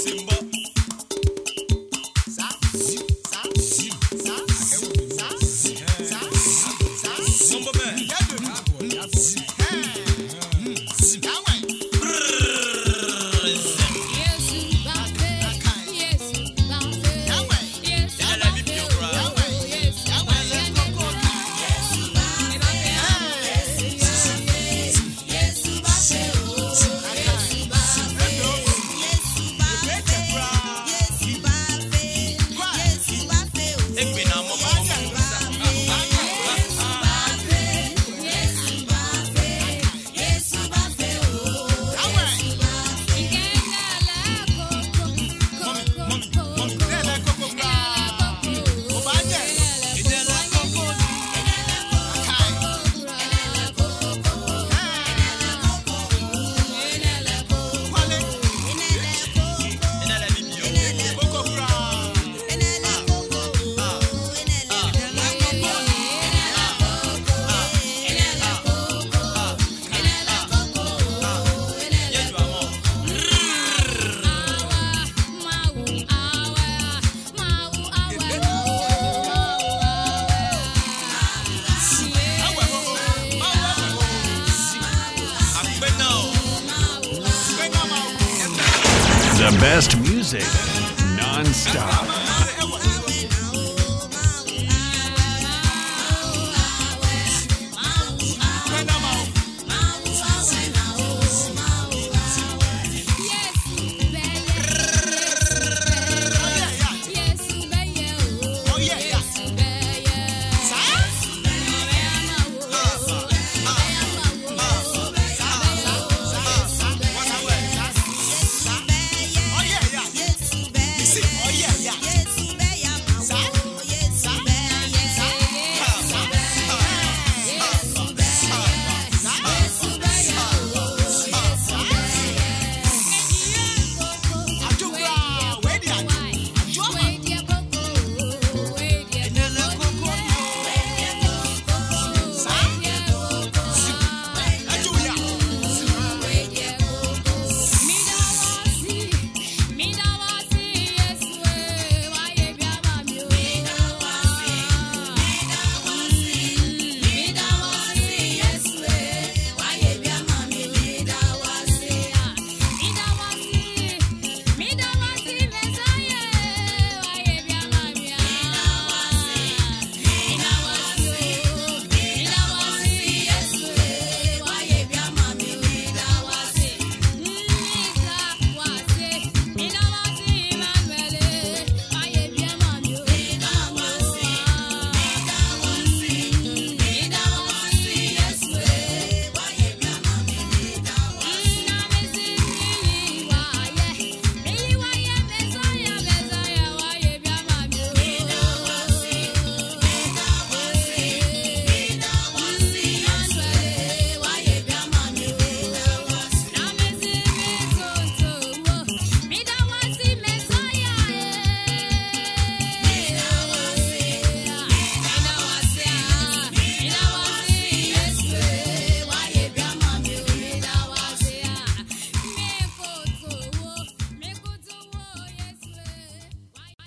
Simba. The best music non-stop.